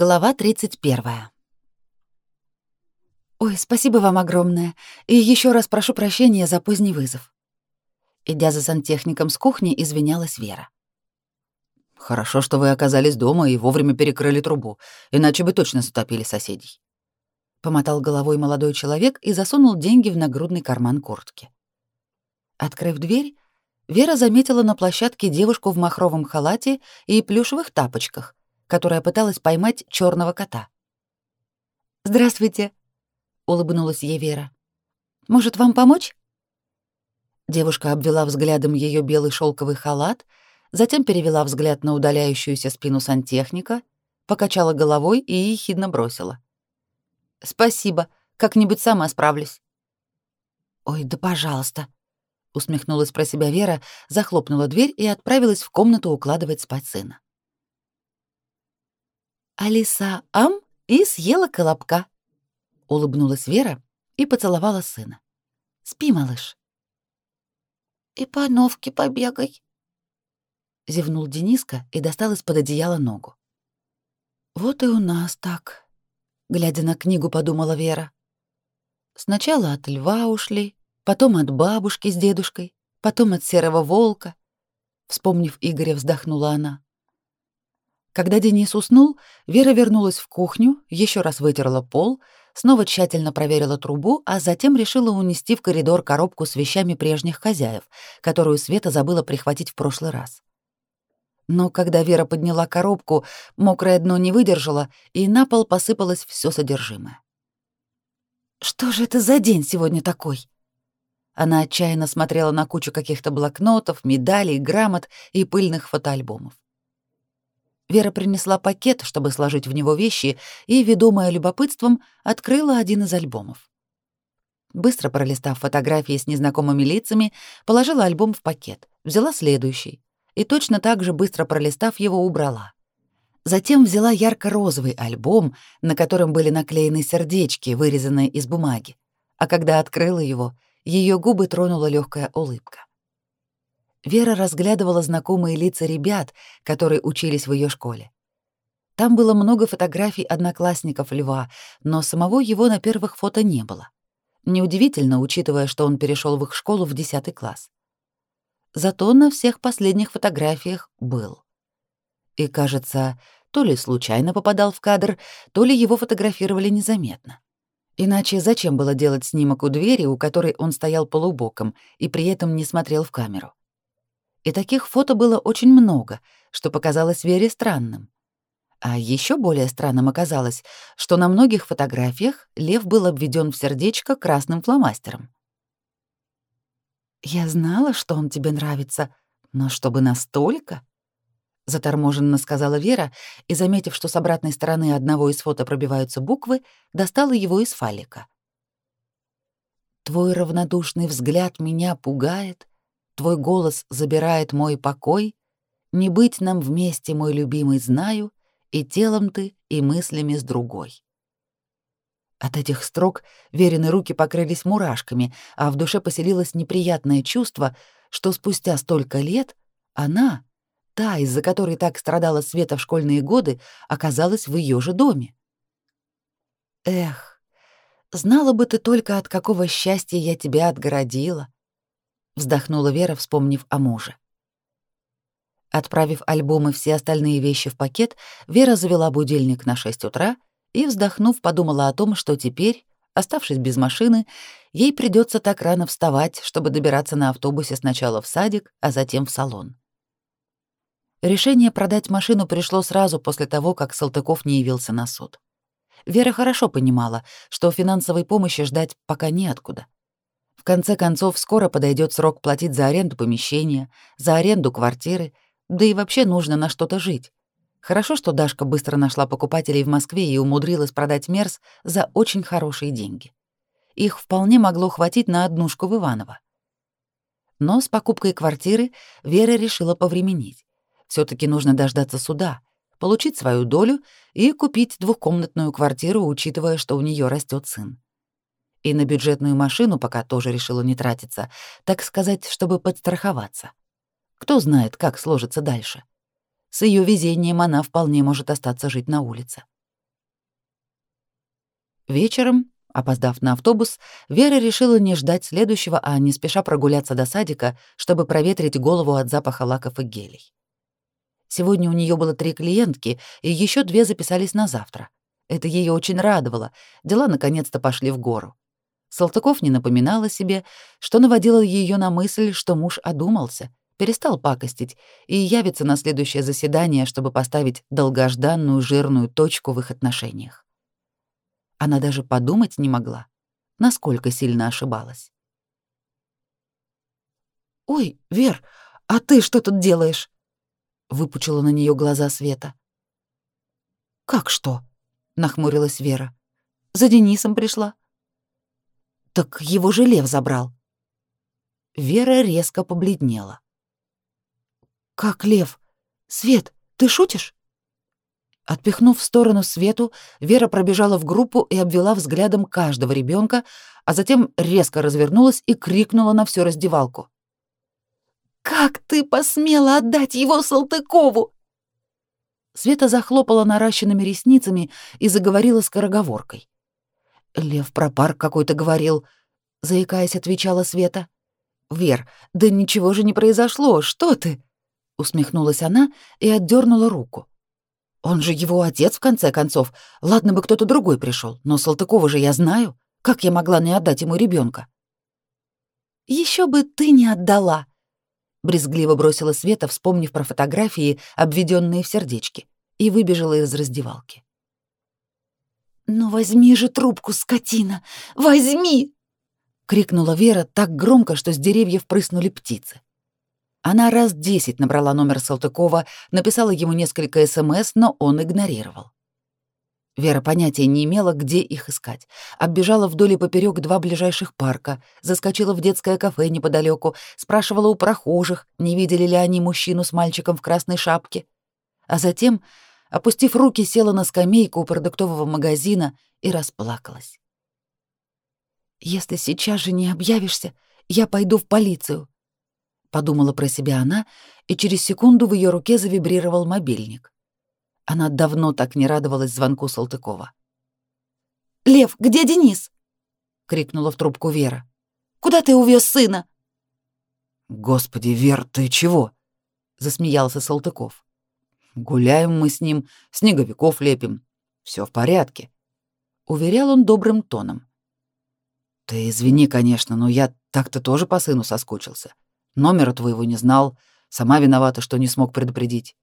Глава 31. Ой, спасибо вам огромное. И еще раз прошу прощения за поздний вызов. Идя за сантехником с кухни, извинялась Вера. Хорошо, что вы оказались дома и вовремя перекрыли трубу, иначе бы точно затопили соседей. Помотал головой молодой человек и засунул деньги в нагрудный карман куртки. Открыв дверь, Вера заметила на площадке девушку в махровом халате и плюшевых тапочках, которая пыталась поймать черного кота. «Здравствуйте», — улыбнулась ей Вера. «Может, вам помочь?» Девушка обвела взглядом ее белый шелковый халат, затем перевела взгляд на удаляющуюся спину сантехника, покачала головой и ехидно бросила. «Спасибо, как-нибудь сама справлюсь». «Ой, да пожалуйста», — усмехнулась про себя Вера, захлопнула дверь и отправилась в комнату укладывать спать сына. Алиса ам и съела колобка. Улыбнулась Вера и поцеловала сына. Спи, малыш. И по новке побегай. Зевнул Дениска и достал из-под одеяла ногу. Вот и у нас так, глядя на книгу, подумала Вера. Сначала от льва ушли, потом от бабушки с дедушкой, потом от серого волка. Вспомнив Игоря, вздохнула она. Когда Денис уснул, Вера вернулась в кухню, еще раз вытерла пол, снова тщательно проверила трубу, а затем решила унести в коридор коробку с вещами прежних хозяев, которую Света забыла прихватить в прошлый раз. Но когда Вера подняла коробку, мокрое дно не выдержало, и на пол посыпалось все содержимое. «Что же это за день сегодня такой?» Она отчаянно смотрела на кучу каких-то блокнотов, медалей, грамот и пыльных фотоальбомов. Вера принесла пакет, чтобы сложить в него вещи, и, ведомая любопытством, открыла один из альбомов. Быстро пролистав фотографии с незнакомыми лицами, положила альбом в пакет, взяла следующий и точно так же быстро пролистав его, убрала. Затем взяла ярко-розовый альбом, на котором были наклеены сердечки, вырезанные из бумаги. А когда открыла его, ее губы тронула легкая улыбка. Вера разглядывала знакомые лица ребят, которые учились в ее школе. Там было много фотографий одноклассников Льва, но самого его на первых фото не было. Неудивительно, учитывая, что он перешел в их школу в 10 класс. Зато на всех последних фотографиях был. И, кажется, то ли случайно попадал в кадр, то ли его фотографировали незаметно. Иначе зачем было делать снимок у двери, у которой он стоял полубоком и при этом не смотрел в камеру? И таких фото было очень много, что показалось Вере странным. А еще более странным оказалось, что на многих фотографиях лев был обведен в сердечко красным фломастером. «Я знала, что он тебе нравится, но чтобы настолько?» Заторможенно сказала Вера и, заметив, что с обратной стороны одного из фото пробиваются буквы, достала его из фалика. «Твой равнодушный взгляд меня пугает, Твой голос забирает мой покой. Не быть нам вместе, мой любимый, знаю, и телом ты, и мыслями с другой. От этих строк верены руки покрылись мурашками, а в душе поселилось неприятное чувство, что спустя столько лет она, та, из-за которой так страдала Света в школьные годы, оказалась в ее же доме. Эх, знала бы ты только, от какого счастья я тебя отгородила, вздохнула Вера, вспомнив о муже. Отправив альбом и все остальные вещи в пакет, Вера завела будильник на 6 утра и, вздохнув, подумала о том, что теперь, оставшись без машины, ей придется так рано вставать, чтобы добираться на автобусе сначала в садик, а затем в салон. Решение продать машину пришло сразу после того, как Салтыков не явился на суд. Вера хорошо понимала, что финансовой помощи ждать пока неоткуда. Конце концов, скоро подойдет срок платить за аренду помещения, за аренду квартиры, да и вообще нужно на что-то жить. Хорошо, что Дашка быстро нашла покупателей в Москве и умудрилась продать Мерс за очень хорошие деньги. Их вполне могло хватить на однушку в Иваново. Но с покупкой квартиры Вера решила повременить. все таки нужно дождаться суда, получить свою долю и купить двухкомнатную квартиру, учитывая, что у нее растет сын. И на бюджетную машину пока тоже решила не тратиться, так сказать, чтобы подстраховаться. Кто знает, как сложится дальше. С ее везением она вполне может остаться жить на улице. Вечером, опоздав на автобус, Вера решила не ждать следующего, а не спеша прогуляться до садика, чтобы проветрить голову от запаха лаков и гелей. Сегодня у нее было три клиентки, и еще две записались на завтра. Это ее очень радовало. Дела наконец-то пошли в гору. Салтыков не напоминал о себе, что наводило ее на мысль, что муж одумался, перестал пакостить и явится на следующее заседание, чтобы поставить долгожданную жирную точку в их отношениях. Она даже подумать не могла, насколько сильно ошибалась. «Ой, Вер, а ты что тут делаешь?» — выпучила на нее глаза Света. «Как что?» — нахмурилась Вера. «За Денисом пришла». «Так его же Лев забрал». Вера резко побледнела. «Как Лев? Свет, ты шутишь?» Отпихнув в сторону Свету, Вера пробежала в группу и обвела взглядом каждого ребенка, а затем резко развернулась и крикнула на всю раздевалку. «Как ты посмела отдать его Салтыкову?» Света захлопала наращенными ресницами и заговорила скороговоркой. «Лев про парк какой-то говорил», — заикаясь, отвечала Света. «Вер, да ничего же не произошло, что ты?» — усмехнулась она и отдернула руку. Он же его отец, в конце концов. Ладно бы кто-то другой пришел, но Салтыкова же я знаю. Как я могла не отдать ему ребенка? Еще бы ты не отдала, брезгливо бросила Света, вспомнив про фотографии, обведенные в сердечки, и выбежала из раздевалки. «Ну возьми же трубку, скотина! Возьми!» — крикнула Вера так громко, что с деревьев прыснули птицы. Она раз десять набрала номер Салтыкова, написала ему несколько СМС, но он игнорировал. Вера понятия не имела, где их искать. Оббежала вдоль и поперек два ближайших парка, заскочила в детское кафе неподалеку, спрашивала у прохожих, не видели ли они мужчину с мальчиком в красной шапке. А затем, опустив руки, села на скамейку у продуктового магазина и расплакалась. «Если сейчас же не объявишься, я пойду в полицию», подумала про себя она, и через секунду в ее руке завибрировал мобильник. Она давно так не радовалась звонку Салтыкова. «Лев, где Денис?» — крикнула в трубку Вера. «Куда ты увез сына?» «Господи, Вер, ты чего?» — засмеялся Салтыков. «Гуляем мы с ним, снеговиков лепим. Все в порядке», — уверял он добрым тоном. «Ты извини, конечно, но я так-то тоже по сыну соскучился. Номера твоего не знал. Сама виновата, что не смог предупредить.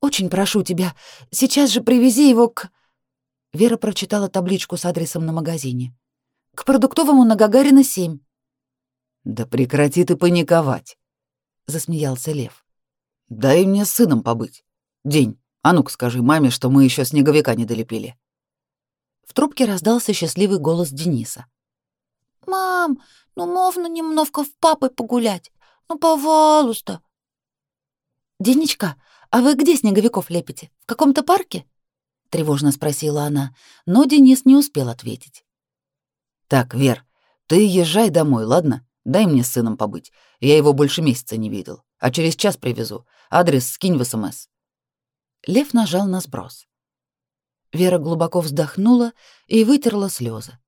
Очень прошу тебя, сейчас же привези его к Вера прочитала табличку с адресом на магазине. К продуктовому на Гагарина 7. Да прекрати ты паниковать, засмеялся Лев. Дай мне с сыном побыть. День. А ну-ка скажи маме, что мы еще снеговика не долепили. В трубке раздался счастливый голос Дениса. «Мам, ну можно немножко в папы погулять? Ну, пожалуйста». «Денечка, а вы где снеговиков лепите? В каком-то парке?» — тревожно спросила она, но Денис не успел ответить. «Так, Вер, ты езжай домой, ладно? Дай мне с сыном побыть. Я его больше месяца не видел. А через час привезу. Адрес скинь в СМС». Лев нажал на сброс. Вера глубоко вздохнула и вытерла слезы.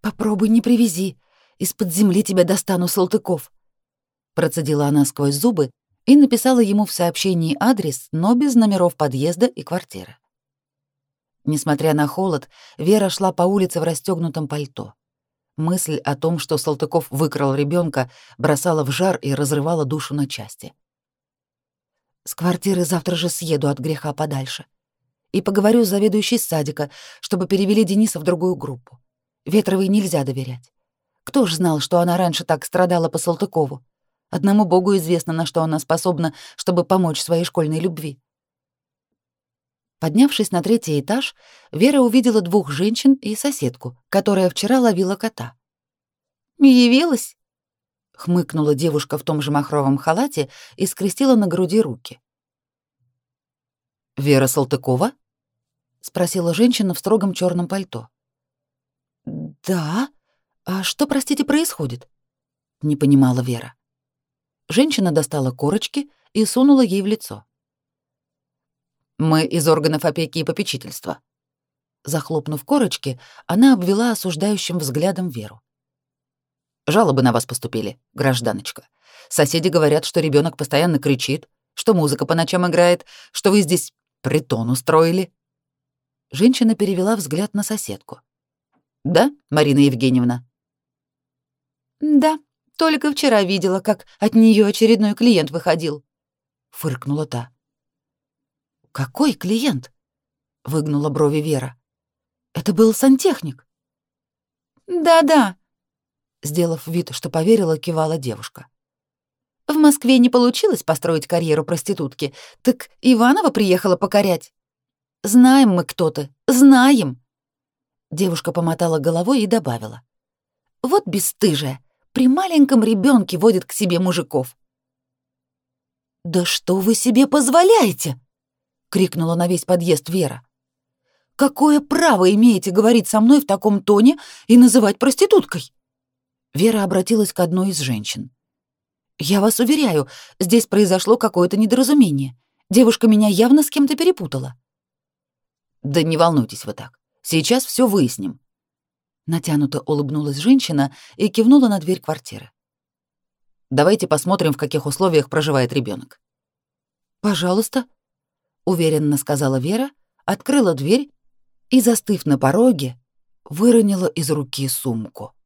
Попробуй не привези. Из-под земли тебя достану, Салтыков. Процедила она сквозь зубы и написала ему в сообщении адрес, но без номеров подъезда и квартиры. Несмотря на холод, Вера шла по улице в расстегнутом пальто. Мысль о том, что Салтыков выкрал ребенка, бросала в жар и разрывала душу на части. С квартиры завтра же съеду от греха подальше и поговорю с заведующей садика, чтобы перевели Дениса в другую группу. Ветровой нельзя доверять. Кто ж знал, что она раньше так страдала по Салтыкову? Одному богу известно, на что она способна, чтобы помочь своей школьной любви. Поднявшись на третий этаж, Вера увидела двух женщин и соседку, которая вчера ловила кота. «Явилась?» — хмыкнула девушка в том же махровом халате и скрестила на груди руки. «Вера Салтыкова?» — спросила женщина в строгом черном пальто. «Да? А что, простите, происходит?» — не понимала Вера. Женщина достала корочки и сунула ей в лицо. «Мы из органов опеки и попечительства», — Захлопнув корочки, она обвела осуждающим взглядом Веру. Жалобы на вас поступили, гражданочка. Соседи говорят, что ребенок постоянно кричит, что музыка по ночам играет, что вы здесь притон устроили. Женщина перевела взгляд на соседку. Да, Марина Евгеньевна? Да, только вчера видела, как от нее очередной клиент выходил. Фыркнула та. Какой клиент? Выгнула брови Вера. Это был сантехник. Да-да, сделав вид, что поверила, кивала девушка. В Москве не получилось построить карьеру проститутки, так Иванова приехала покорять. Знаем мы, кто ты, знаем. Девушка помотала головой и добавила. Вот бесстыжая, при маленьком ребенке водит к себе мужиков. «Да что вы себе позволяете?» — крикнула на весь подъезд Вера. «Какое право имеете говорить со мной в таком тоне и называть проституткой?» Вера обратилась к одной из женщин. «Я вас уверяю, здесь произошло какое-то недоразумение. Девушка меня явно с кем-то перепутала». «Да не волнуйтесь вы так. Сейчас все выясним». Натянуто улыбнулась женщина и кивнула на дверь квартиры. «Давайте посмотрим, в каких условиях проживает ребенок. «Пожалуйста», — уверенно сказала Вера, открыла дверь и, застыв на пороге, выронила из руки сумку.